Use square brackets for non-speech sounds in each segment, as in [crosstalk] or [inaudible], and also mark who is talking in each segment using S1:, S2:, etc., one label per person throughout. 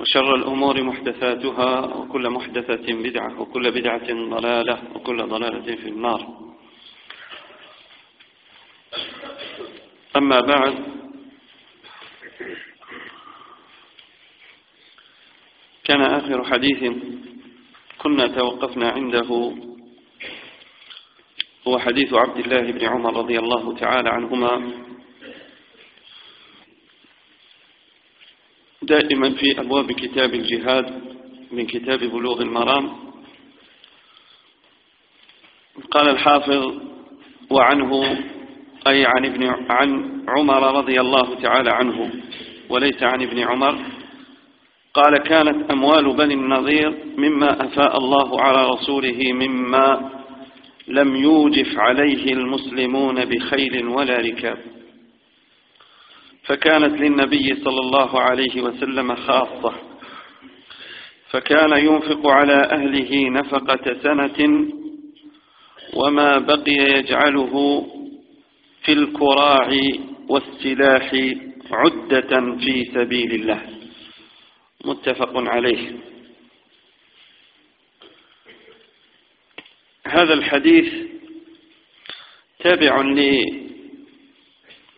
S1: وشر الأمور محدثاتها وكل محدثة بدعة وكل بدعة ضلالة وكل ضلالة في النار. أما بعد كان آخر حديث كنا توقفنا عنده هو حديث عبد الله بن عمر رضي الله تعالى عنهما. دائما في أبواب كتاب الجهاد من كتاب بلوغ المرام. قال الحافظ وعنه أي عن ابن عن عمر رضي الله تعالى عنه وليس عن ابن عمر. قال كانت أموال بني النظير مما أفاء الله على رسوله مما لم يوجف عليه المسلمون بخيل ولا ركاب. فكانت للنبي صلى الله عليه وسلم خاصة. فكان ينفق على أهله نفقة سنة وما بقي يجعله في الكراع والسلاح عدة في سبيل الله. متفق عليه. هذا الحديث تابع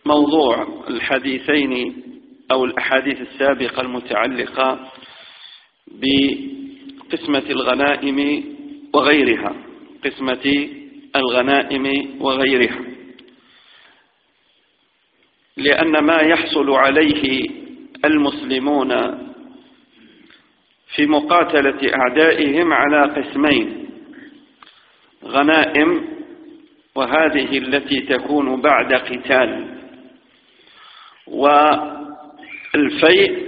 S1: لموضوع الحديثين أو الأحاديث السابقة المتعلقة بقسمة الغنائم وغيرها. قسمة الغنائم وغيرها. لأن ما يحصل عليه المسلمون في مقاتلة أعدائهم على قسمين غنائم وهذه التي تكون بعد قتال. والفيء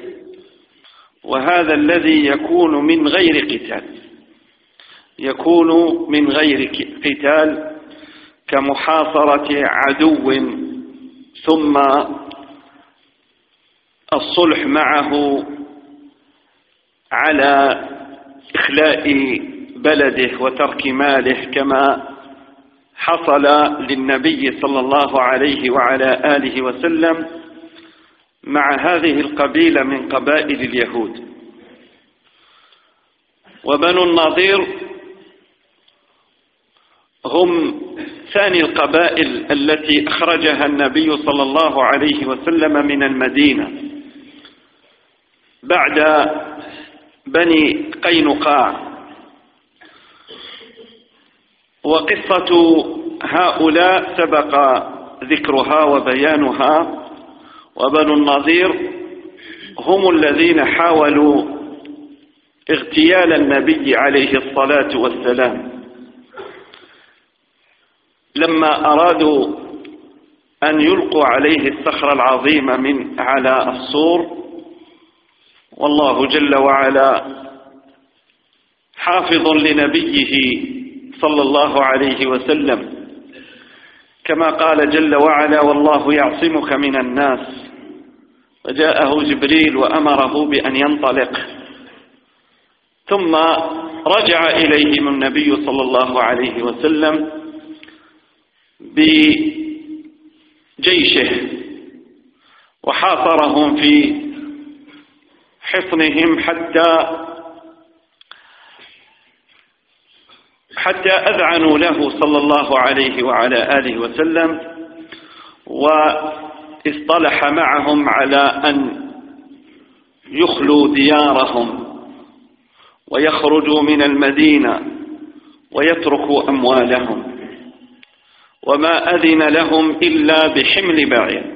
S1: وهذا الذي يكون من غير قتال. يكون من غير قتال كمحاصرة عدو ثم الصلح معه على إخلاء بلده وترك ماله كما حصل للنبي صلى الله عليه وعلى آله وسلم مع هذه القبيلة من قبائل اليهود. وبنو النظير هم ثاني القبائل التي أخرجها النبي صلى الله عليه وسلم من المدينة بعد بني قينقاع. وقصة هؤلاء سبق ذكرها وبيانها. وبنو النظير هم الذين حاولوا اغتيال النبي عليه الصلاة والسلام. لما أرادوا أن يلقوا عليه الصخرة العظيمة من على السور والله جل وعلا حافظ لنبيه صلى الله عليه وسلم. كما قال جل وعلا والله يعصمك من الناس فجاءه جبريل وأمره بأن ينطلق. ثم رجع إليهم النبي صلى الله عليه وسلم بجيشه وحاصرهم في حصنهم حتى حتى أذعنوا له صلى الله عليه وعلى آله وسلم واصطلح معهم على أن يخلوا ديارهم ويخرجوا من المدينة ويتركوا أموالهم وما أذن لهم إلا بحمل بعير.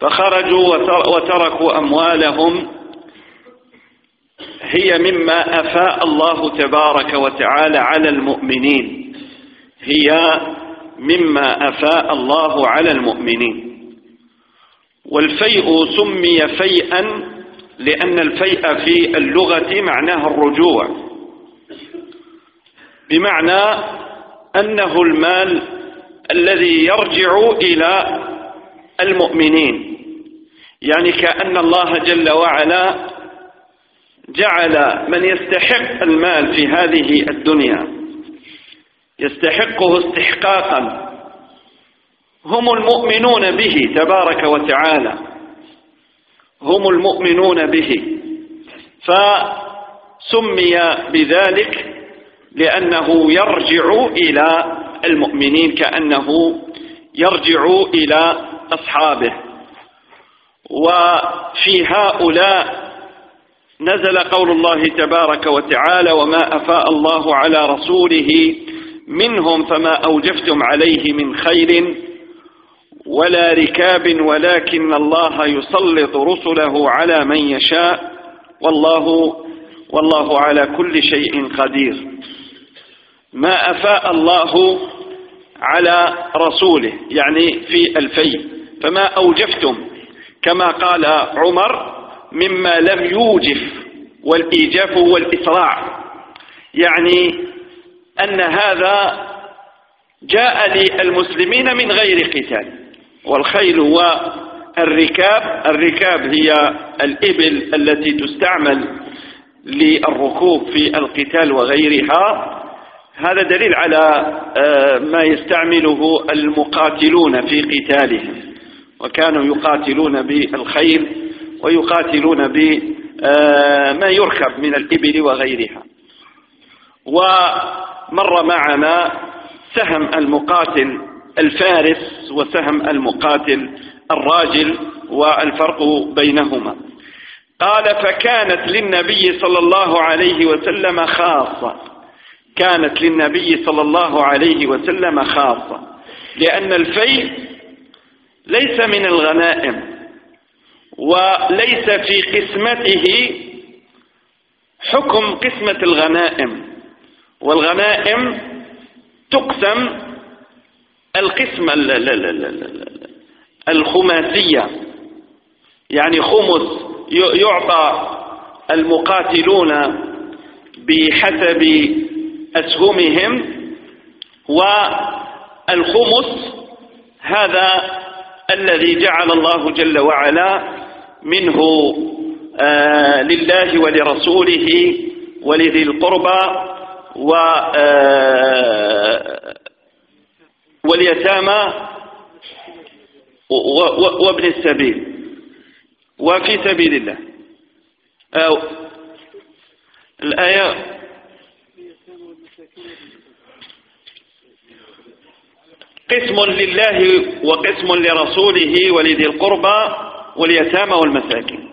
S1: فخرجوا وتركوا أموالهم. هي مما أفاء الله تبارك وتعالى على المؤمنين. هي مما أفاء الله على المؤمنين. والفيء سمي فيئا لأن الفيء في اللغة معناه الرجوع. بمعنى أنه المال الذي يرجع إلى المؤمنين. يعني كأن الله جل وعلا جعل من يستحق المال في هذه الدنيا. يستحقه استحقاقا. هم المؤمنون به تبارك وتعالى. هم المؤمنون به. فسمي بذلك لأنه يرجع إلى المؤمنين كأنه يرجع إلى أصحابه. وفي هؤلاء نزل قول الله تبارك وتعالى وما أفاء الله على رسوله منهم فما أوجفتم عليه من خير ولا ركاب ولكن الله يسلط رسله على من يشاء. والله والله على كل شيء قدير. ما أفاء الله على رسوله يعني في الفي فما أوجفتم كما قال عمر مما لم يوجف والإيجاف هو الإسراع يعني أن هذا جاء للمسلمين من غير قتال. والخيل هو الركاب. هي الإبل التي تستعمل للركوب في القتال وغيرها. هذا دليل على آه، ما يستعمله المقاتلون في قتالهم. وكانوا يقاتلون بالخيل ويقاتلون بما آه، يركب من الإبل وغيرها. ومر معنا سهم المقاتل الفارس وسهم المقاتل الراجل والفرق بينهما. قال فكانت للنبي صلى الله عليه وسلم خاصة. كانت للنبي صلى الله عليه وسلم خاصة لأن الفيء ليس من الغنائم وليس في قسمته حكم قسمة الغنائم. والغنائم تقسم القسمة الخماسية. يعني خمس يعطى المقاتلون بحسب أسهمهم والخمس هذا الذي جعل الله جل وعلا منه آه لله ولرسوله ولذي القربى و آه واليتامى وابن السبيل. وفي سبيل الله. أو الآية قسم لله وقسم لرسوله ولذي القربى واليتامى والمساكين.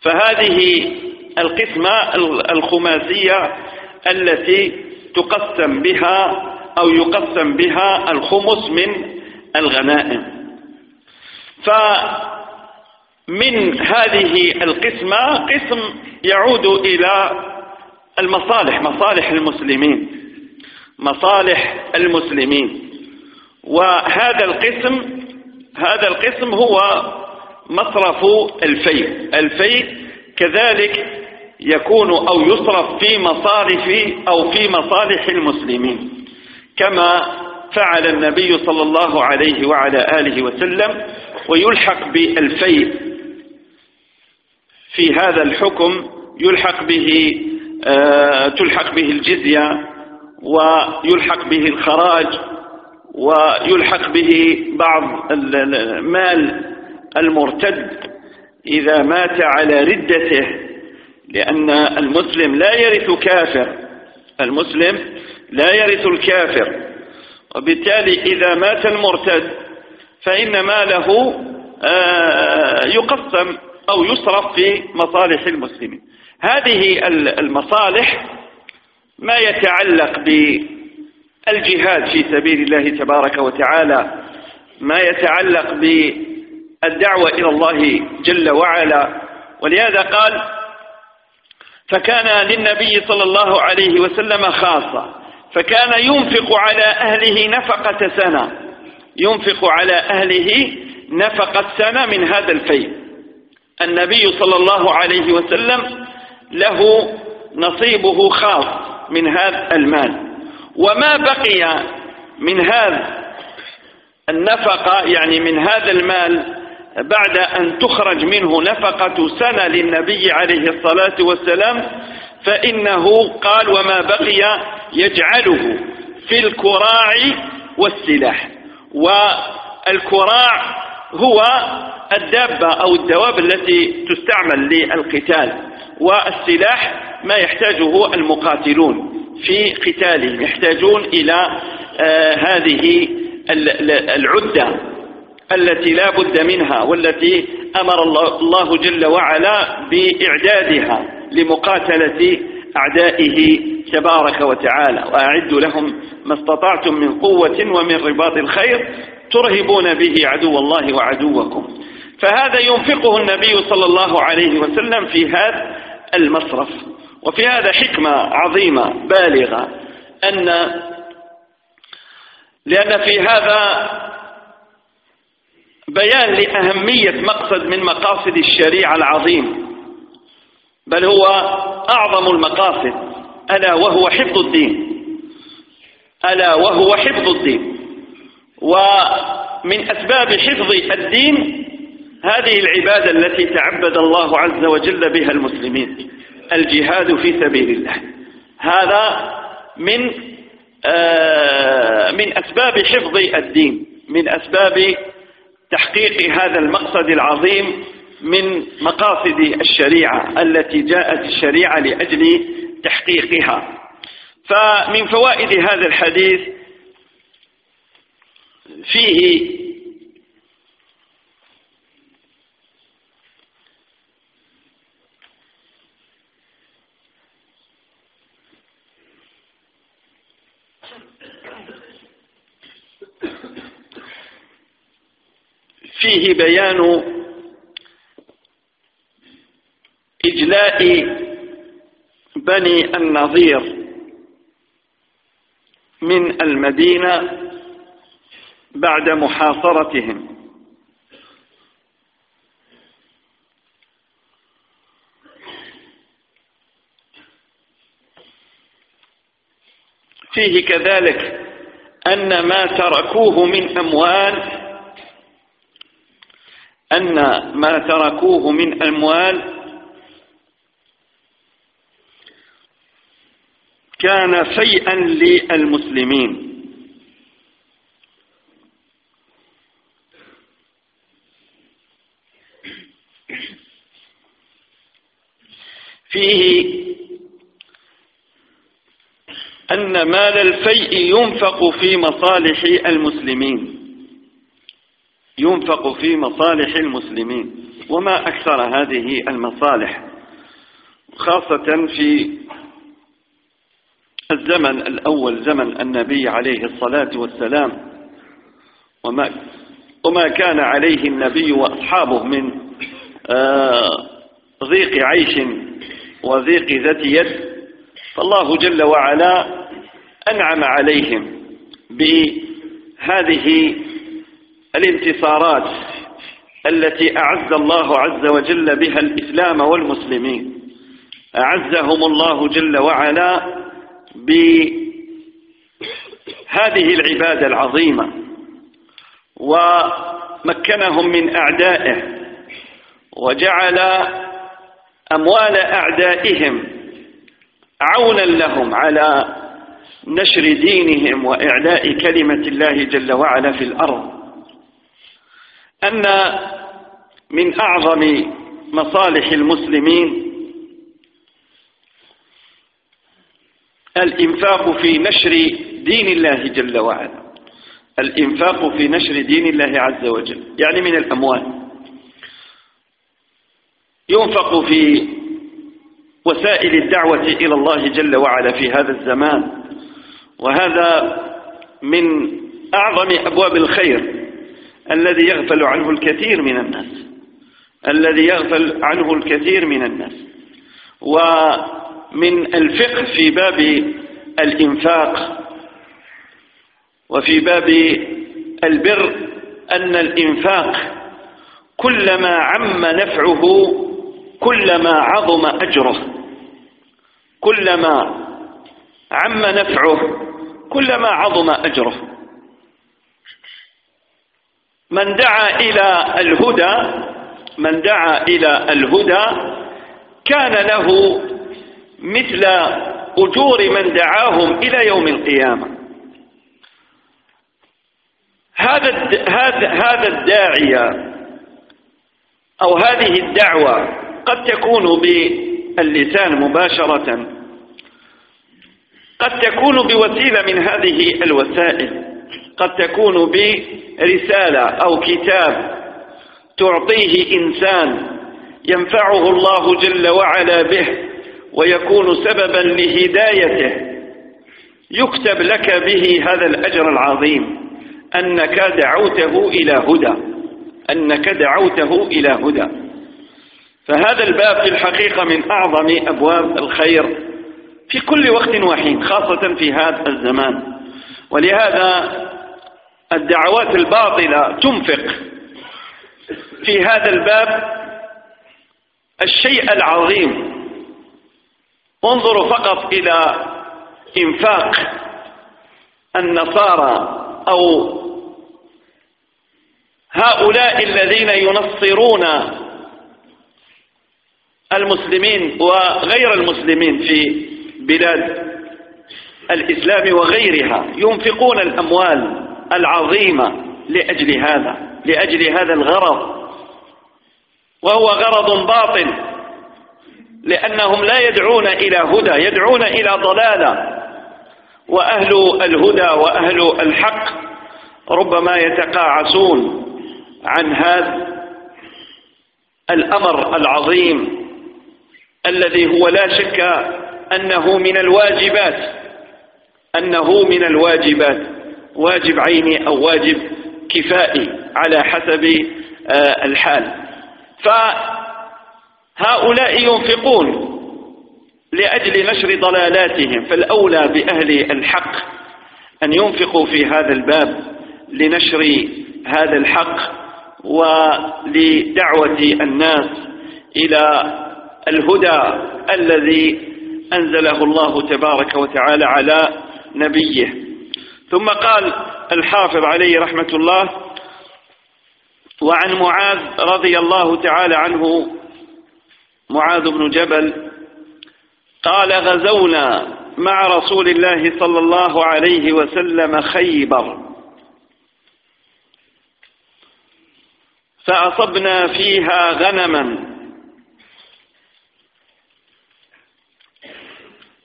S1: فهذه القسمة الخماسية التي تقسم بها أو يقسم بها الخمس من الغنائم. فمن هذه القسمة قسم يعود إلى المصالح مصالح المسلمين مصالح المسلمين. وهذا القسم هذا القسم هو مصرف الفيء الفيء كذلك يكون أو يصرف في مصارف أو في مصالح المسلمين كما فعل النبي صلى الله عليه وعلى آله وسلم ويلحق بالفيء. في هذا الحكم يلحق به آه تلحق به الجزية
S2: ويلحق به الخراج ويلحق به بعض المال المرتد. إذا مات على ردته لأن المسلم لا يرث كافر. المسلم لا يرث الكافر. وبالتالي إذا مات المرتد فإن ماله آه، يقسم أو يصرف في مصالح المسلمين. هذه المصالح ما يتعلق بالجهاد في سبيل الله تبارك وتعالى ما يتعلق بالدعوة إلى الله جل وعلا. ولهذا قال فكان للنبي صلى الله عليه وسلم خاصة. فكان ينفق على أهله نفقة سنة. ينفق على أهله نفقة سنة من هذا الفيء النبي صلى الله عليه وسلم له نصيبه خاص من هذا المال. وما بقي من هذا النفقة يعني من هذا المال بعد أن تخرج منه نفقة سنة للنبي عليه الصلاة والسلام فإنه قال وما بقي يجعله في الكراع والسلاح. والكراع هو الدابة أو الدواب التي تستعمل للقتال والسلاح ما يحتاجه المقاتلون في قتالهم يحتاجون إلى آه هذه العدة. التي لا بد منها والتي أمر الله جل وعلا بإعدادها لمقاتلة أعدائه تبارك وتعالى. وأعدوا لهم ما استطعتم من قوة ومن رباط الخير ترهبون به عدو الله وعدوكم. فهذا ينفقه النبي صلى الله عليه وسلم في هذا المصرف. وفي هذا حكمة عظيمة بالغة أن لأن في هذا بيان لأهمية مقصد من مقاصد الشريعة العظيم بل هو أعظم المقاصد ألا وهو حفظ الدين. ألا وهو حفظ الدين. ومن أسباب حفظ الدين هذه العبادة التي تعبد الله عز وجل بها المسلمين الجهاد في سبيل الله. هذا من آه، من أسباب حفظ الدين من أسباب تحقيق هذا المقصد العظيم من مقاصد الشريعة التي جاءت الشريعة لأجل تحقيقها. فمن فوائد هذا الحديث فيه فيه بيان إجلاء بني النظير من المدينة بعد محاصرتهم. فيه كذلك أن ما تركوه من أموال أن ما تركوه من أموال كان فيئا للمسلمين. فيه أن مال الفيء ينفق في مصالح المسلمين. ينفق في مصالح المسلمين. وما أكثر هذه المصالح خاصة في الزمن الأول زمن النبي عليه الصلاة والسلام. وما, وما كان عليه النبي وأصحابه من آه، ضيق عيش وضيق ذات يد. فالله جل وعلا أنعم عليهم بهذه الانتصارات التي أعز الله عز وجل بها الإسلام والمسلمين. أعزهم الله جل وعلا بهذه العبادة العظيمة ومكنهم من أعدائه وجعل أموال أعدائهم عونا لهم على نشر دينهم وإعلاء كلمة الله جل وعلا في الأرض. أن من أعظم مصالح المسلمين الإنفاق في نشر دين الله جل وعلا. الإنفاق في نشر دين الله عز وجل يعني من الأموال. ينفق في وسائل الدعوة إلى الله جل وعلا في هذا الزمان وهذا من أعظم أبواب الخير. الذي يغفل عنه الكثير من الناس. الذي يغفل عنه الكثير من الناس. ومن الفقه في باب الإنفاق وفي باب البر أن الإنفاق كلما عم نفعه كلما عظم أجره. كلما عم نفعه كلما عظم أجره. من دعا إلى الهدى من دعا إلى الهدى كان له مثل أجور من دعاهم إلى يوم القيامة. هذا هذا هذا الداعية أو هذه الدعوة قد تكون باللسان مباشرة قد تكون بوسيلة من هذه الوسائل. قد تكون برسالة أو كتاب تعطيه إنسان ينفعه الله جل وعلا به ويكون سببا لهدايته يكتب لك به هذا الأجر العظيم أنك دعوته إلى هدى أنك دعوته إلى هدى. فهذا الباب في الحقيقة من أعظم أبواب الخير في كل وقت وحين خاصة في هذا الزمان. ولهذا الدعوات الباطلة تنفق. في هذا الباب الشيء العظيم. انظروا فقط إلى إنفاق النصارى أو هؤلاء الذين ينصرون المسلمين وغير المسلمين في بلاد الإسلام وغيرها. ينفقون الأموال. العظيمة لأجل هذا لأجل هذا الغرض. وهو غرض باطل لأنهم لا يدعون إلى هدى يدعون إلى ضلالة. وأهل الهدى وأهل الحق ربما يتقاعسون عن هذا الأمر العظيم الذي هو لا شك أنه من الواجبات أنه من الواجبات. واجب عيني أو واجب كفائي على حسب آه، الحال. فهؤلاء ينفقون لأجل نشر ضلالاتهم فالأولى بأهل الحق أن ينفقوا في هذا الباب لنشر هذا الحق ولدعوة الناس إلى الهدى الذي أنزله الله تبارك وتعالى على نبيه. ثم قال الحافظ عليه رحمة الله وعن معاذ رضي الله تعالى عنه معاذ بن جبل قال غزونا مع رسول الله صلى الله عليه وسلم خيبر. فأصبنا فيها غنما.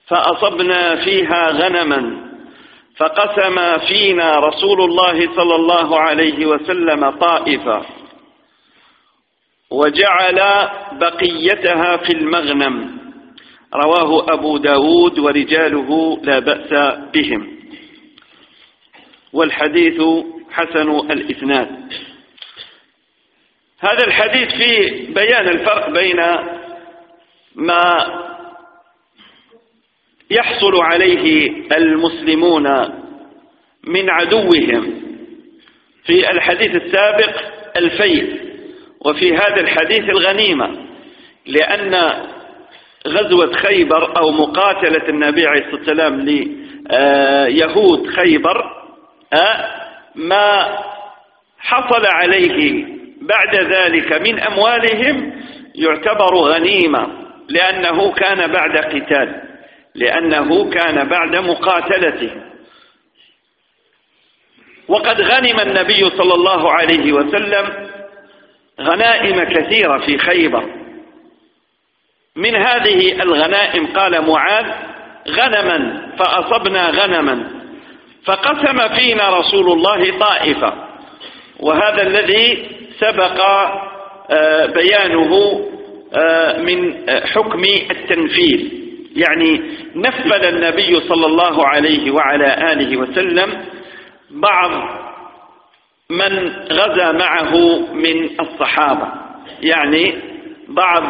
S2: فأصبنا فيها غنما. فقسم فينا رسول الله صلى الله عليه وسلم طائفة وجعل بقيتها في المغنم. رواه أبو داود ورجاله لا بأس بهم. والحديث حسن الإسناد. هذا الحديث فيه بيان الفرق بين ما يحصل عليه المسلمون من عدوهم. في الحديث السابق الفيء وفي هذا الحديث الغنيمة لأن غزوة خيبر أو مقاتلة النبي عليه الصلاة والسلام ليهود خيبر آه، ما حصل عليه بعد ذلك من أموالهم يعتبر غنيمة لأنه كان بعد قتال. لأنه كان بعد مقاتلته. وقد غنم النبي صلى الله عليه وسلم غنائم كثيرة في خيبر. من هذه الغنائم قال معاذ غنما فأصبنا غنما فقسم فينا رسول الله طائفة. وهذا الذي سبق آه، بيانه آه، من حكم التنفيذ. يعني نفذ النبي صلى الله عليه وعلى آله وسلم بعض من غزا معه من الصحابة. يعني بعض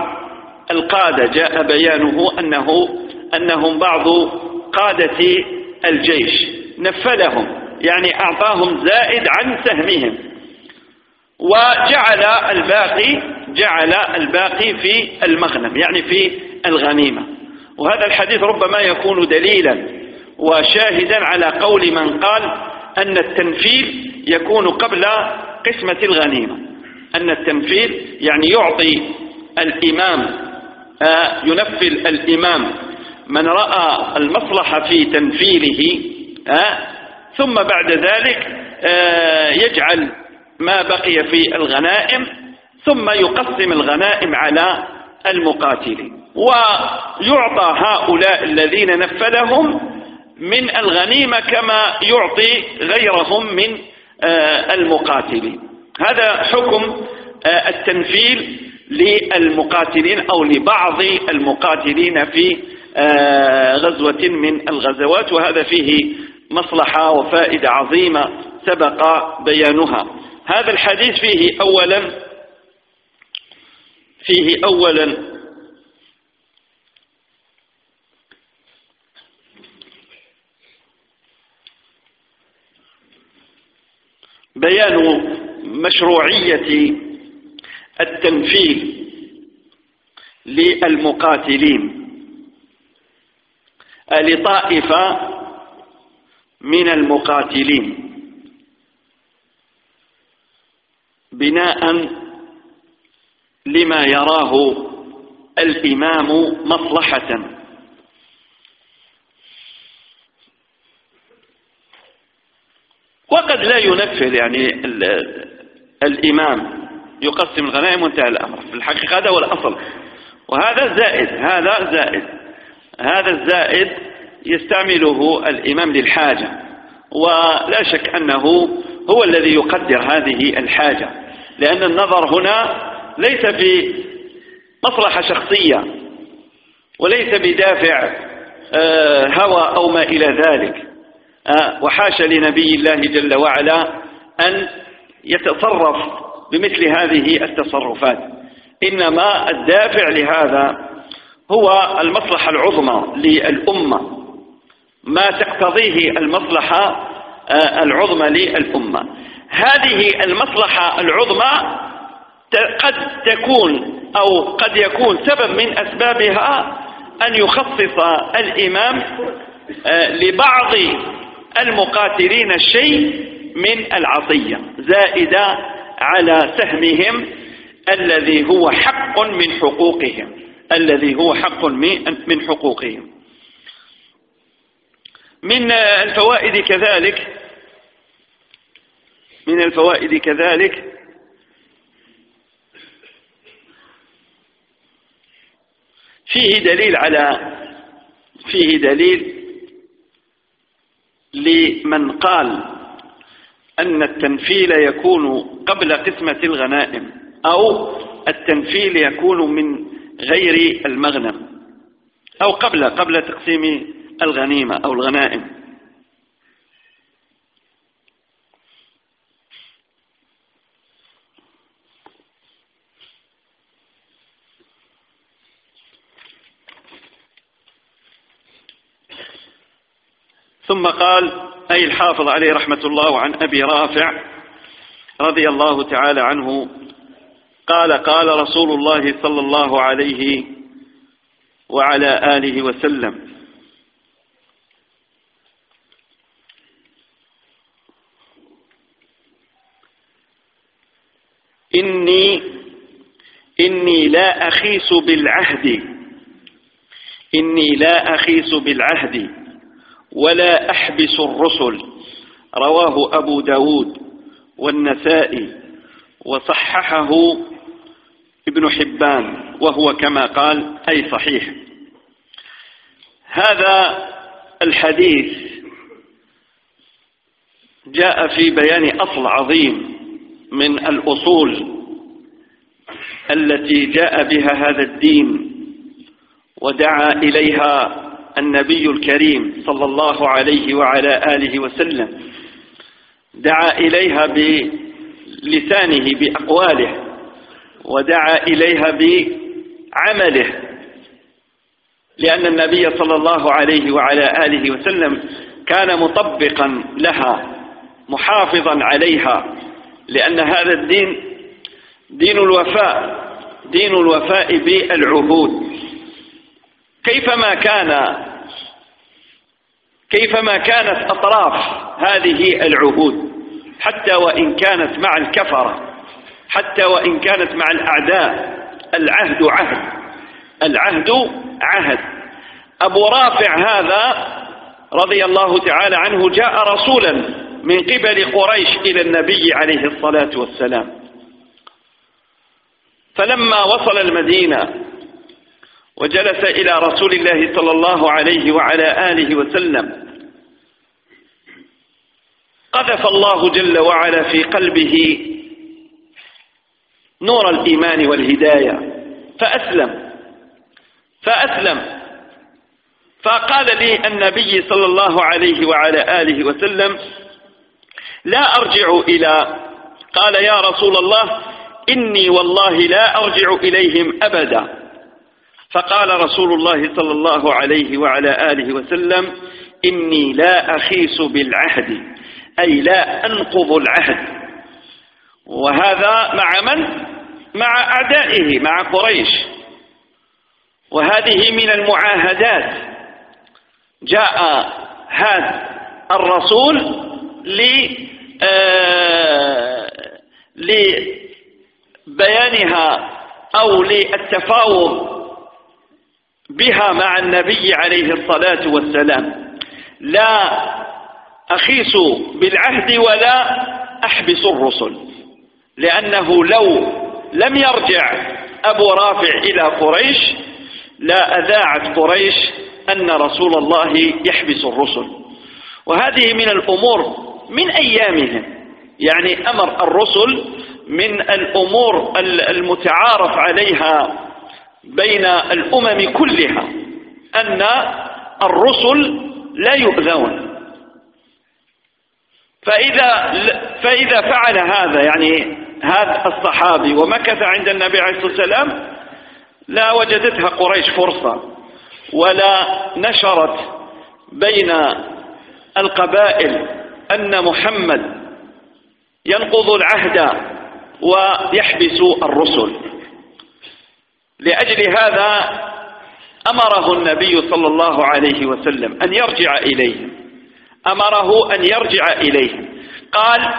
S2: القادة جاء بيانه أنه أنهم بعض قادة الجيش. نفذهم. يعني أعطاهم زائد عن سهمهم. وجعل الباقي جعل الباقي في المغنم يعني في الغنيمة. وهذا الحديث ربما يكون دليلا وشاهدا على قول من قال أن التنفيذ يكون قبل قسمة الغنيمة. أن التنفيذ يعني يعطي الإمام آه، ينفذ الإمام. من رأى المصلحة في تنفيذه آه، ثم بعد ذلك آه، يجعل ما بقي في الغنائم ثم يقسم الغنائم على المقاتلين. ويعطى هؤلاء الذين نفذهم من الغنيمة كما يعطي غيرهم من آه، المقاتلين. هذا حكم آه، التنفيذ للمقاتلين أو لبعض المقاتلين في آه، غزوة من الغزوات وهذا فيه مصلحة وفائدة عظيمة سبق بيانها. هذا الحديث فيه أولا فيه أولا بيان مشروعية التنفيذ للمقاتلين. لطائفة من المقاتلين. بناء لما يراه الإمام مصلحة. وقد لا ينفذ يعني الإمام يقسم الغنائم وانتهى الأمر. في الحقيقة هذا هو الأصل. وهذا زائد هذا زائد هذا الزائد يستعمله الإمام للحاجة. ولا شك أنه هو الذي يقدر هذه الحاجة. لأن النظر هنا ليس في مصلحة شخصية وليس بدافع آه، هوى أو ما إلى ذلك. وحاش لنبي الله جل وعلا أن يتصرف بمثل هذه التصرفات. إنما الدافع لهذا هو المصلحة العظمى للأمة. ما تقتضيه المصلحة آه، العظمى للأمة. هذه المصلحة العظمى قد تكون أو قد يكون سبب من أسبابها أن يخصص الإمام آه، لبعض المقاتلين الشيء من العطية زائدة على سهمهم الذي هو حق من حقوقهم الذي هو حق من حقوقهم. من الفوائد كذلك من الفوائد كذلك فيه دليل على فيه دليل لمن قال أن التنفيل يكون قبل قسمة الغنائم أو التنفيل يكون من غير المغنم أو قبل قبل تقسيم الغنيمة أو الغنائم. ثم قال أي الحافظ عليه رحمة الله عن أبي رافع رضي الله تعالى عنه قال قال رسول الله صلى الله عليه وعلى آله وسلم. إني إني لا أخيس بالعهد. إني لا أخيس بالعهد. ولا أحبس الرسل. رواه أبو داود والنسائي وصححه ابن حبان وهو كما قال أي صحيح. هذا الحديث جاء في بيان أصل عظيم من الأصول التي جاء بها هذا الدين ودعا إليها النبي الكريم صلى الله عليه وعلى آله وسلم. دعا إليها بلسانه بأقواله ودعا إليها بعمله. لأن النبي صلى الله عليه وعلى آله وسلم كان مطبقا لها محافظا عليها. لأن هذا الدين دين الوفاء دين الوفاء بالعهود. كيفما كان كيفما كانت أطراف هذه العهود حتى وإن كانت مع الكفرة حتى وإن كانت مع الأعداء العهد عهد العهد عهد. أبو رافع هذا رضي الله تعالى عنه جاء رسولا من قبل قريش إلى النبي عليه الصلاة والسلام. فلما وصل المدينة وجلس إلى رسول الله صلى الله عليه وعلى آله وسلم. قذف الله جل وعلا في قلبه نور الإيمان والهداية. فأسلم. فأسلم. فقال لي النبي صلى الله عليه وعلى آله وسلم لا أرجع إلى قال يا رسول الله إني والله لا أرجع إليهم أبدا. فقال رسول الله صلى الله عليه وعلى آله وسلم إني لا أخيس بالعهد أي لا أنقض العهد. وهذا مع من؟ مع أعدائه مع قريش. وهذه من المعاهدات. جاء هذا الرسول آه، لبيانها أو للتفاوض بها مع النبي عليه الصلاة والسلام. لا أخيس بالعهد ولا أحبس الرسل لأنه لو لم يرجع أبو رافع إلى قريش لا أذاعت قريش أن رسول الله يحبس الرسل. وهذه من الأمور من أيامهم يعني أمر الرسل من الأمور المتعارف عليها بين الأمم كلها أن الرسل لا يؤذون. فإذا, فإذا فعل هذا يعني هذا الصحابي ومكث عند النبي عليه الصلاة والسلام لا وجدتها قريش فرصة ولا نشرت بين القبائل أن محمد ينقض العهد ويحبس الرسل. لأجل هذا أمره النبي صلى الله عليه وسلم أن يرجع إليه. أمره أن يرجع إليه. قال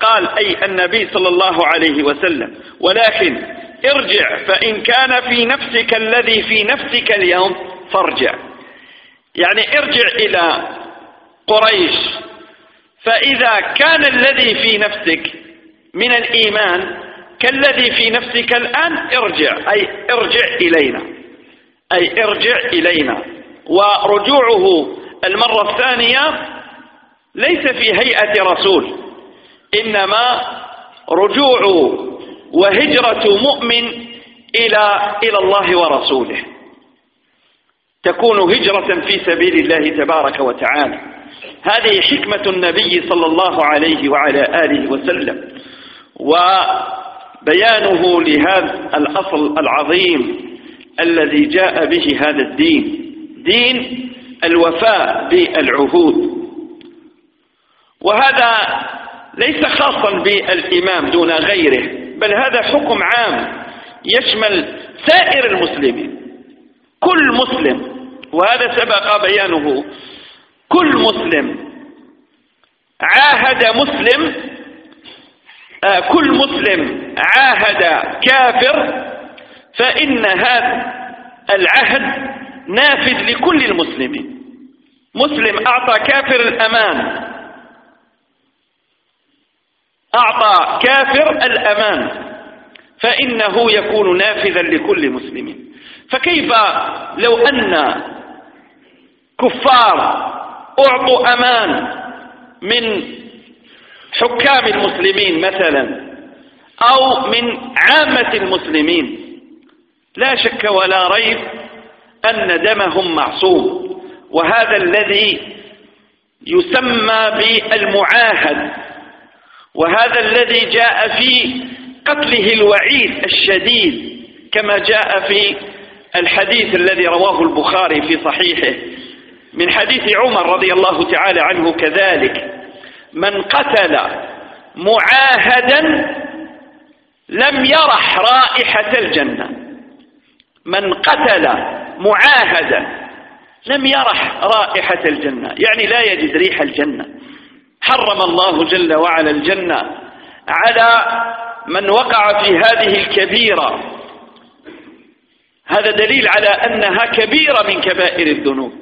S2: قال أي النبي صلى الله عليه وسلم ولكن ارجع فإن كان في نفسك الذي في نفسك اليوم فارجع. يعني ارجع إلى قريش. فإذا كان الذي في نفسك من الإيمان كالذي في نفسك الآن ارجع أي ارجع إلينا أي ارجع إلينا. ورجوعه المرة الثانية ليس في هيئة رسول إنما رجوع وهجرة مؤمن إلى إلى الله ورسوله. تكون هجرة في سبيل الله تبارك وتعالى. هذه حكمة النبي صلى الله عليه وعلى آله وسلم. وبيانه لهذا الأصل العظيم الذي جاء به هذا الدين. دين الوفاء بالعهود. وهذا ليس خاصا بالإمام دون غيره بل هذا حكم عام يشمل سائر المسلمين كل مسلم. وهذا سبق بيانه كل مسلم عاهد مسلم كل مسلم عاهد كافر فإن هذا العهد نافذ لكل المسلمين. مسلم أعطى كافر الأمان. أعطى كافر الأمان. فإنه يكون نافذا لكل مسلم فكيف لو أن كفار أعطوا أمان من حكام المسلمين مثلا أو من عامة المسلمين. لا شك ولا ريب أن دمهم معصوم وهذا الذي يسمى بالمعاهد وهذا الذي جاء في قتله الوعيد الشديد كما جاء في الحديث الذي رواه البخاري في صحيحه. من حديث عمر رضي الله تعالى عنه كذلك. من قتل معاهدا لم يرح رائحة الجنة. من قتل معاهدا لم يرح رائحة الجنة. يعني لا يجد ريح الجنة. حرم الله جل وعلا الجنة على من وقع في هذه الكبيرة. هذا دليل على أنها كبيرة من كبائر الذنوب.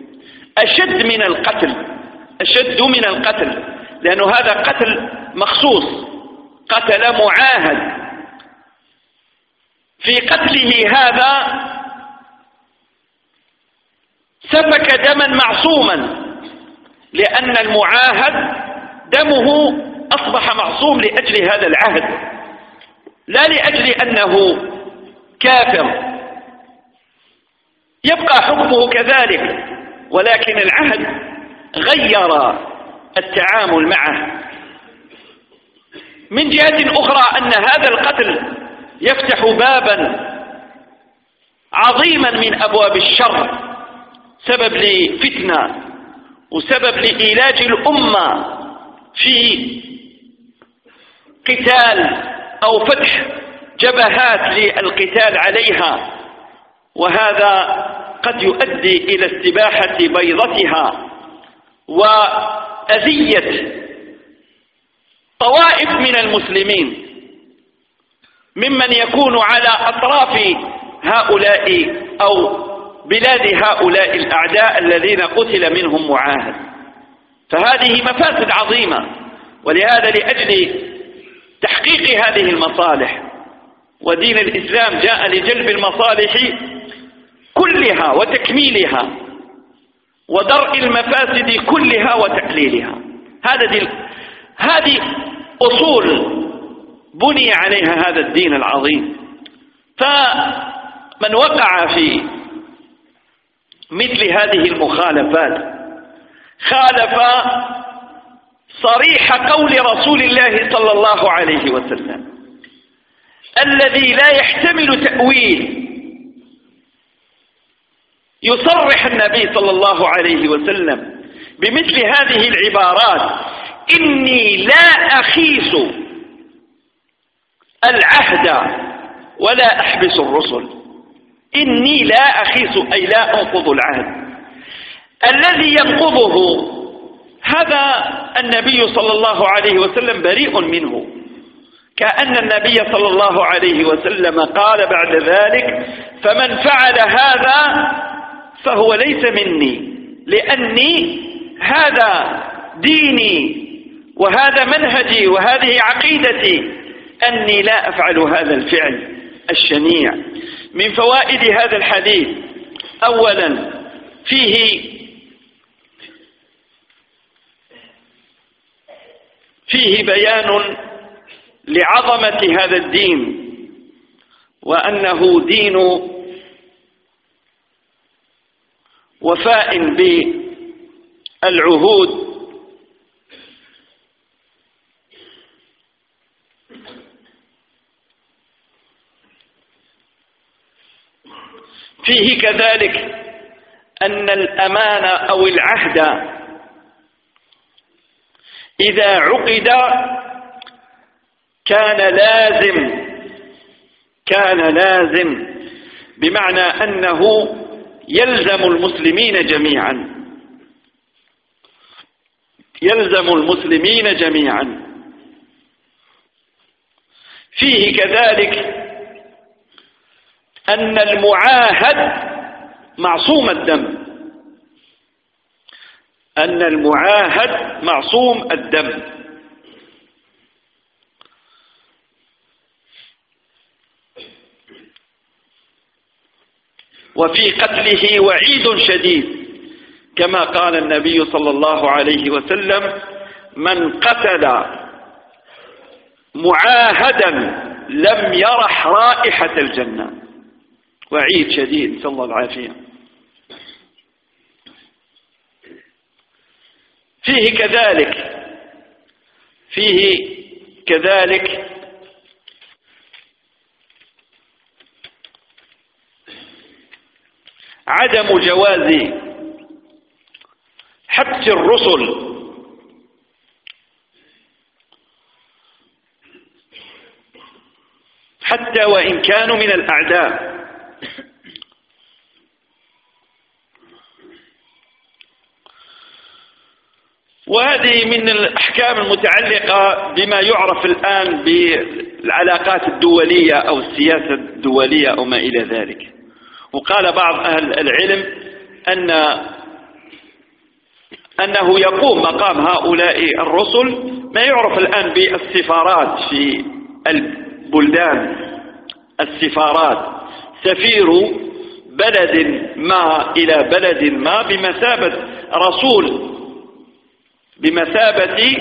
S2: أشد من القتل. أشد من القتل. لأنه هذا قتل مخصوص قتل معاهد. في قتله هذا سفك دما معصوما لأن المعاهد دمه أصبح معصوم لأجل هذا العهد. لا لأجل أنه كافر. يبقى حكمه كذلك ولكن العهد غير التعامل معه. من جهة أخرى أن هذا القتل يفتح بابا عظيما من أبواب الشر سبب لفتنة وسبب لإيلاج الأمة في قتال أو فتح جبهات للقتال عليها. وهذا قد يؤدي إلى استباحة بيضتها وأذية طوائف من المسلمين ممن يكون على أطراف هؤلاء أو بلاد هؤلاء الأعداء الذين قتل منهم معاهد. فهذه مفاسد عظيمة ولهذا لأجل تحقيق هذه المصالح ودين الإسلام جاء لجلب المصالح كلها وتكميلها ودرء المفاسد كلها وتقليلها. هذا دي هذه أصول بني عليها هذا الدين العظيم. فمن وقع في مثل هذه المخالفات خالف صريح قول رسول الله صلى الله عليه وسلم الذي لا يحتمل تأويل يصرح النبي صلى الله عليه وسلم بمثل هذه العبارات. إني لا أخيس العهد ولا أحبس الرسل. إني لا أخيس أي لا أنقض العهد. الذي ينقضه هذا النبي صلى الله عليه وسلم بريء منه. كأن النبي صلى الله عليه وسلم قال بعد ذلك فمن فعل هذا فهو ليس مني لأني هذا ديني وهذا منهجي وهذه عقيدتي أني لا أفعل هذا الفعل الشنيع. من فوائد هذا الحديث أولا فيه فيه بيان لعظمة هذا الدين وأنه دين وفاء بالعهود. فيه كذلك أن الأمان أو العهد إذا عقد كان لازم كان لازم بمعنى أنه يلزم المسلمين جميعا. يلزم المسلمين جميعا. فيه كذلك أن المعاهد معصوم الدم. أن المعاهد معصوم الدم. وفي قتله وعيد شديد. كما قال النبي صلى الله عليه وسلم من قتل معاهدا لم يرح رائحة الجنة. وعيد شديد صلى الله العافية. فيه كذلك فيه كذلك عدم جواز حبس الرسل. حتى وإن كانوا من الأعداء. وهذه من الأحكام المتعلقة بما يعرف الآن بالعلاقات الدولية أو السياسة الدولية أو ما إلى ذلك. وقال بعض أهل العلم أن أنه يقوم مقام هؤلاء الرسل ما يعرف الآن بالسفارات في البلدان. السفارات. سفير بلد ما إلى بلد ما بمثابة رسول بمثابة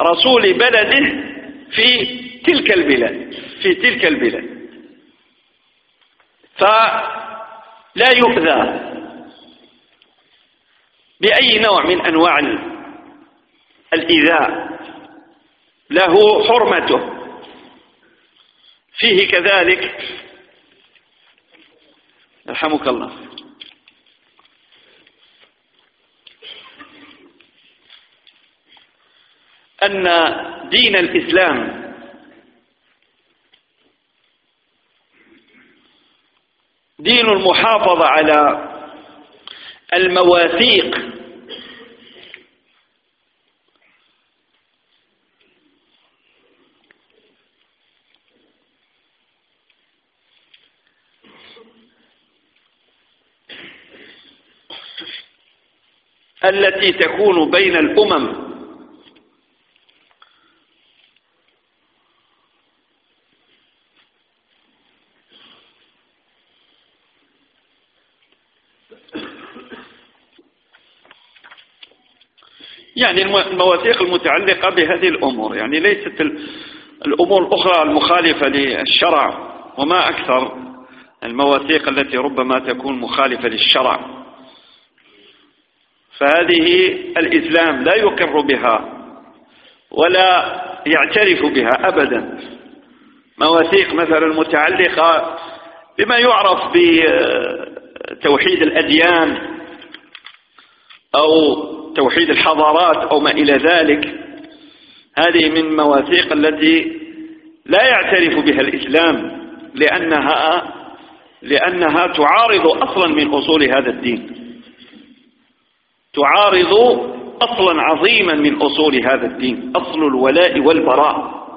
S2: رسول بلده في تلك البلاد في تلك البلاد. فلا يؤذى بأي نوع من أنواع الإيذاء. له حرمته. فيه كذلك. يرحمك الله. أن دين الإسلام دين المحافظة على المواثيق. التي تكون بين الأمم. يعني المواثيق المتعلقة بهذه الأمور. يعني ليست الأمور الأخرى المخالفة للشرع وما أكثر المواثيق التي ربما تكون مخالفة للشرع. فهذه الإسلام لا يقر بها ولا يعترف بها أبدا. مواثيق مثلا متعلقة بما يعرف بتوحيد الأديان أو توحيد الحضارات أو ما إلى ذلك هذه من مواثيق التي لا يعترف بها الإسلام لأنها لأنها تعارض أصلا من أصول هذا الدين. تعارض أصلا عظيما من أصول هذا الدين أصل الولاء والبراء.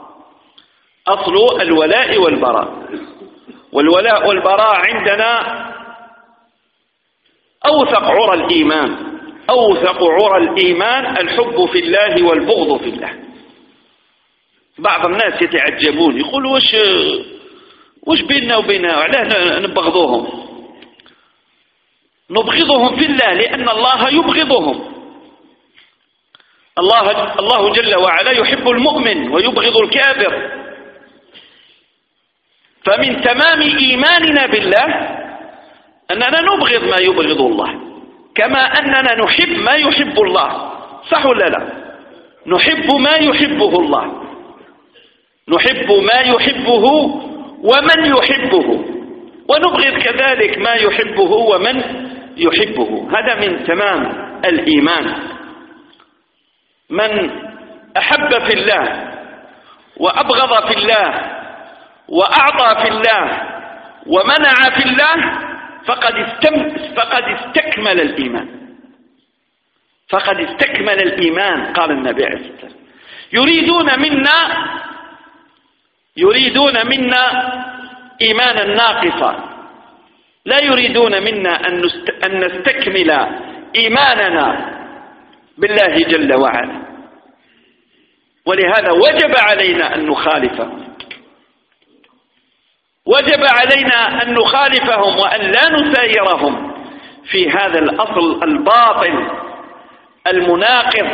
S2: أصل الولاء والبراء. والولاء والبراء عندنا أوثق عرى الإيمان. أوثق عرى الإيمان الحب في الله والبغض في الله. بعض الناس يتعجبون يقول وش وش بيننا وبينها علاه نبغضوهم. نبغضهم في الله لأن الله يبغضهم. الله, الله جل وعلا يحب المؤمن ويبغض الكافر. فمن تمام إيماننا بالله أننا نبغض ما يبغض الله. كما أننا نحب ما يحب الله. صح ولا لا؟ نحب ما يحبه الله. نحب ما يحبه ومن يحبه. ونبغض كذلك ما يحبه ومن يحبه. هذا من تمام الإيمان. من أحب في الله وأبغض في الله وأعطى في الله ومنع في الله فقد, استم فقد استكمل الإيمان. فقد استكمل الإيمان قال النبي عليه الصلاة والسلام. يريدون منا يريدون منا إيمانا ناقصا. لا يريدون منا أن, نست... أن نستكمل إيماننا بالله جل وعلا. ولهذا وجب علينا أن نخالفه وجب علينا أن نخالفهم وأن لا نسايرهم في هذا الأصل الباطل المناقض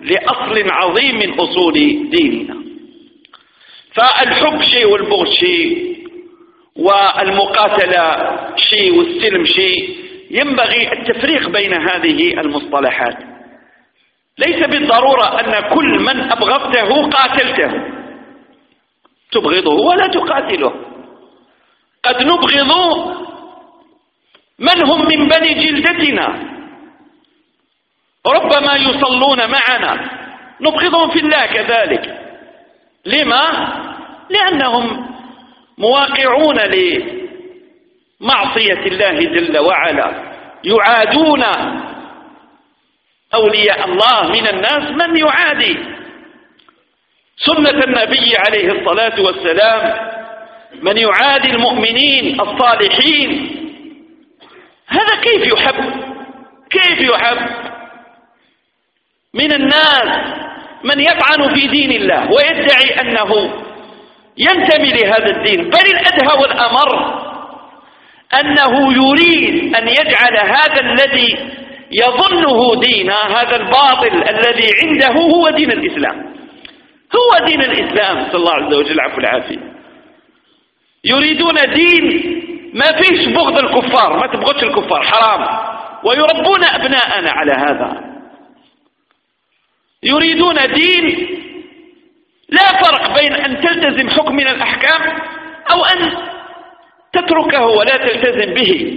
S2: لأصل عظيم من أصول ديننا. فالحب شيء والبغض شيء والمقاتلة شيء والسلم شيء ينبغي التفريق بين هذه المصطلحات. ليس بالضرورة أن كل من أبغضته قاتلته. تبغضه ولا تقاتله. قد نبغض من هم من بني جلدتنا؟ ربما يصلون معنا. نبغضهم في الله كذلك. لما؟ لأنهم مواقعون لمعصية الله جل وعلا. يعادون أولياء الله من الناس. من يعادي؟ سنة النبي عليه الصلاة والسلام من يعادي المؤمنين الصالحين؟ هذا كيف يحب؟ كيف يحب؟ من الناس من يطعن في دين الله ويدعي أنه ينتمي لهذا الدين. بل الأدهى والأمر أنه يريد أن يجعل هذا الذي يظنه دينا هذا الباطل الذي عنده هو دين الإسلام. هو دين الإسلام. صلى الله عز وجل عفو العافية يريدون دين. ما فيش بغض الكفار. ما تبغضش الكفار. حرام. ويربون أبناءنا على هذا. يريدون دين. لا فرق بين أن تلتزم حكم من الأحكام أو أن تتركه ولا تلتزم به.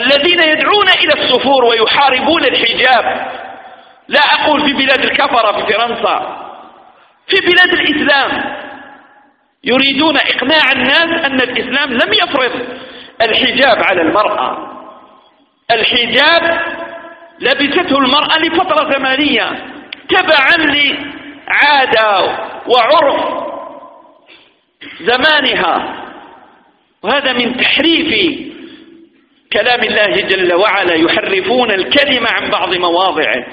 S2: الذين يدعون إلى الصفور ويحاربون الحجاب. لا أقول في بلاد الكفرة في فرنسا في بلاد الإسلام. يريدون إقناع الناس أن الإسلام لم يفرض الحجاب على المرأة. الحجاب لبسته المرأة لفترة زمنية تبعا لعادة وعرف زمانها. وهذا من تحريف كلام الله جل وعلا يحرفون الكلمة عن بعض مواضعه.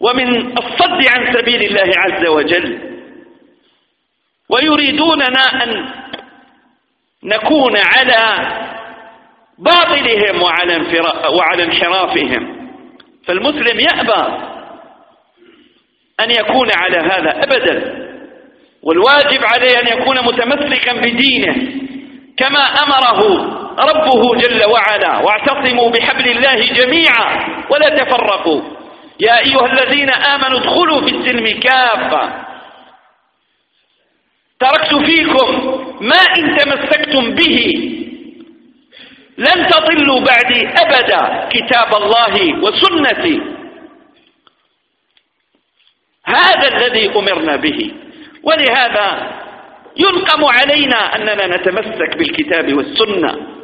S2: ومن الصد عن سبيل الله عز وجل. ويريدوننا أن نكون على باطلهم وعلى, وعلى انحرافهم. فالمسلم يأبى أن يكون على هذا أبدا. والواجب عليه أن يكون متمسكا بدينه كما أمره ربه جل وعلا. واعتصموا بحبل الله جميعا ولا تفرقوا. يا أيها الذين آمنوا ادخلوا في السلم كافة. تركت فيكم ما إن تمسكتم به. لن تضلوا بعدي أبدا كتاب الله وسنتي. هذا الذي أمرنا به. ولهذا ينقم علينا أننا نتمسك بالكتاب والسنة.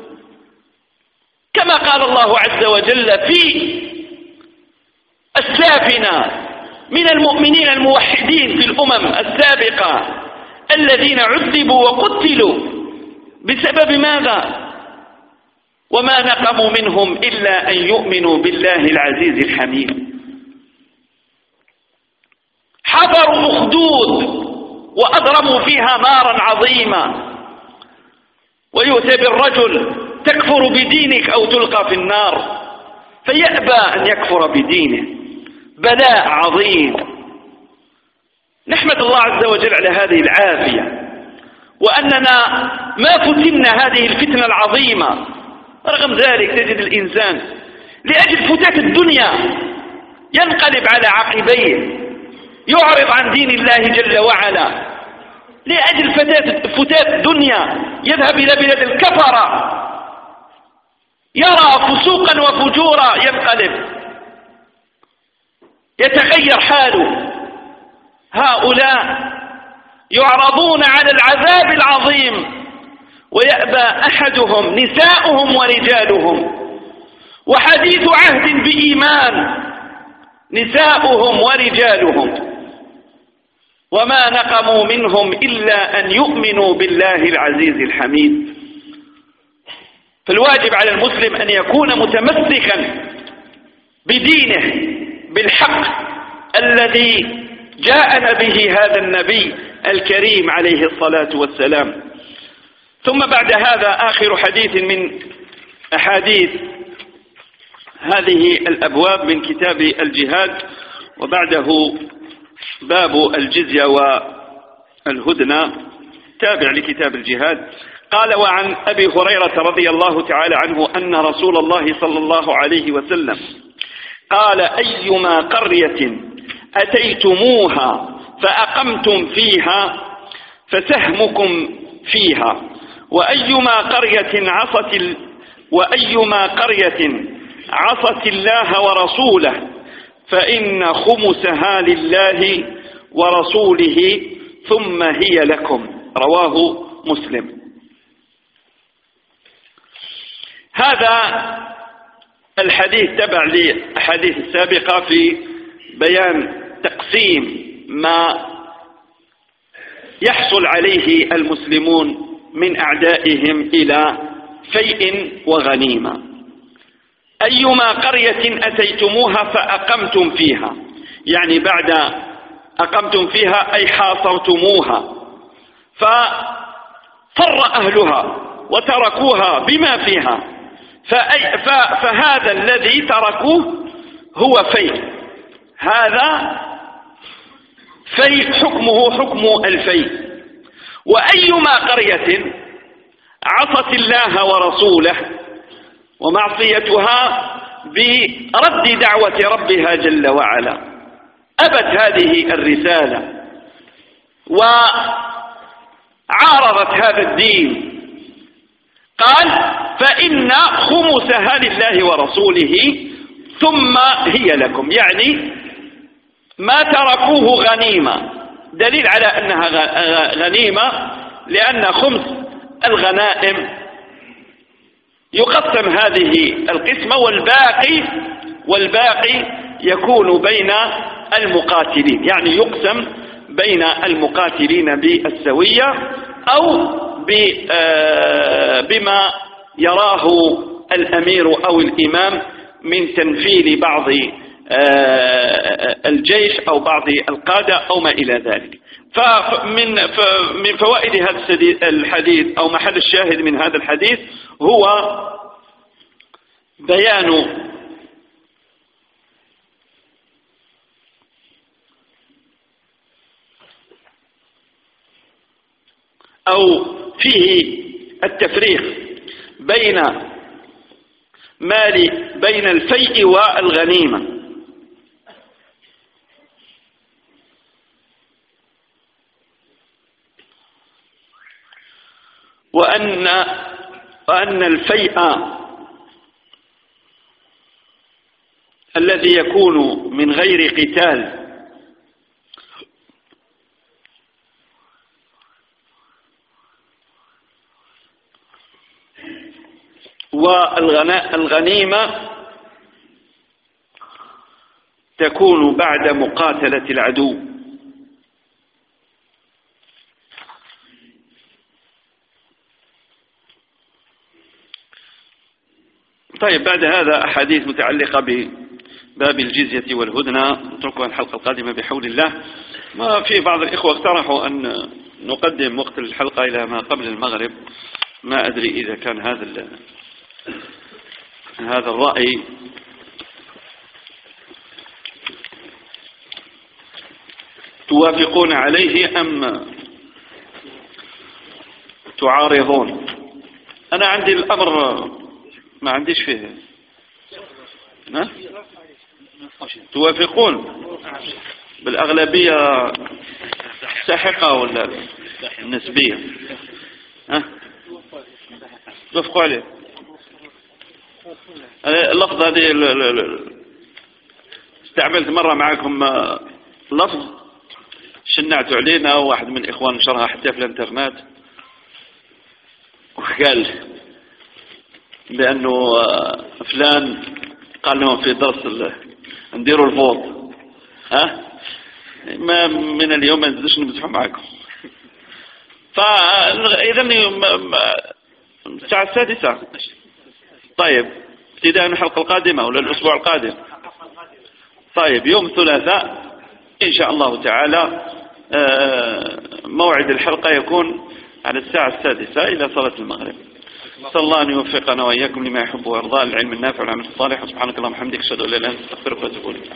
S2: كما قال الله عز وجل في السافنة من المؤمنين الموحدين في الأمم السابقة الذين عذبوا وقتلوا. بسبب ماذا؟ وما نقموا منهم إلا أن يؤمنوا بالله العزيز الحميد. حفروا أخدود وأضرموا فيها نارا عظيمة. ويؤتى بالرجل تكفر بدينك أو تلقى في النار. فيأبى أن يكفر بدينه. بلاء عظيم. نحمد الله عز وجل على هذه العافية وأننا ما فتنا هذه الفتنة العظيمة رغم ذلك تجد الإنسان لأجل فتاة الدنيا ينقلب على عقبيه يعرض عن دين الله جل وعلا. لأجل فتاة, الدنيا يذهب إلى بلاد الكفرة يرى فسوقا وفجورا ينقلب. يتغير حاله. هؤلاء يعرضون على العذاب العظيم ويأبى أحدهم نساؤهم ورجالهم. وحديث عهد بإيمان نساؤهم ورجالهم. وما نقموا منهم إلا أن يؤمنوا بالله العزيز الحميد. فالواجب على المسلم أن يكون متمسكا بدينه بالحق الذي جاءنا به هذا النبي الكريم عليه الصلاة والسلام. ثم بعد هذا آخر حديث من أحاديث هذه الأبواب من كتاب الجهاد وبعده باب الجزية والهدنة تابع لكتاب الجهاد. قال وعن أبي هريرة رضي الله تعالى عنه أن رسول الله صلى الله عليه وسلم قال أيما قرية أتيتموها فأقمتم فيها فسهمكم فيها. وأيما قرية عصت وأيما قرية عصت الله ورسوله فإن خمسها لله ورسوله ثم هي لكم. رواه مسلم. هذا الحديث تبع لأحاديث السابقة في بيان تقسيم ما يحصل عليه المسلمون من أعدائهم إلى فيء وغنيمة. أيما قرية أتيتموها فأقمتم فيها. يعني بعد أقمتم فيها أي حاصرتموها. ففر أهلها وتركوها بما فيها. فهذا الذي تركوه هو في هذا في حكمه حكم الفي وأيما قرية عصت الله ورسوله ومعصيتها برد دعوة ربها جل وعلا. أبت هذه الرسالة وعارضت هذا الدين. قال فإن خمسها لله ورسوله ثم هي لكم. يعني ما تركوه غنيمة. دليل على أنها غنيمة لأن خمس الغنائم يقسم هذه القسمة والباقي والباقي يكون بين المقاتلين. يعني يقسم بين المقاتلين بالسوية أو آه، بما يراه الأمير أو الإمام من تنفيذ بعض الجيش أو بعض القادة أو ما إلى ذلك. فمن من فوائد هذا الحديث أو محل الشاهد من هذا الحديث هو بيان أو فيه التفريق بين مال بين الفيء والغنيمة. وأن وأن الفيء الذي يكون من غير قتال. والغنيمة تكون بعد مقاتلة العدو. طيب بعد هذا أحاديث متعلقة بباب الجزية والهدنة نتركها الحلقة القادمة بحول الله. ما في بعض الإخوة اقترحوا أن نقدم وقت الحلقة إلى ما قبل المغرب. ما أدري إذا كان هذا هذا الرأي. توافقون عليه أم تعارضون؟ أنا عندي الأمر ما عنديش فيه. ها؟ توافقون؟ بالأغلبية ساحقة ولا نسبية؟ ها؟ توافقوا عليه. اللفظ هذه استعملت مرة معكم آه، لفظ شنعتوا علينا واحد من إخوان نشرها حتى في الإنترنت وقال بأنه آه، فلان قال لهم في درس نديروا الفوض ها؟ ما من اليوم ما نزلش نمزحوا معكم [laughs] فإذا الساعة السادسة. طيب ابتداء من الحلقة القادمة ولا الأسبوع القادم؟ طيب يوم الثلاثاء إن شاء الله تعالى آه، موعد الحلقة يكون على الساعة السادسة إلى صلاة المغرب. صلى الله أن يوفقنا وإياكم لما يحب ويرضى العلم النافع والعمل الصالح. سبحانك اللهم وبحمدك أشهد أن لا إله إلا أنت أستغفرك وأتوب إليك.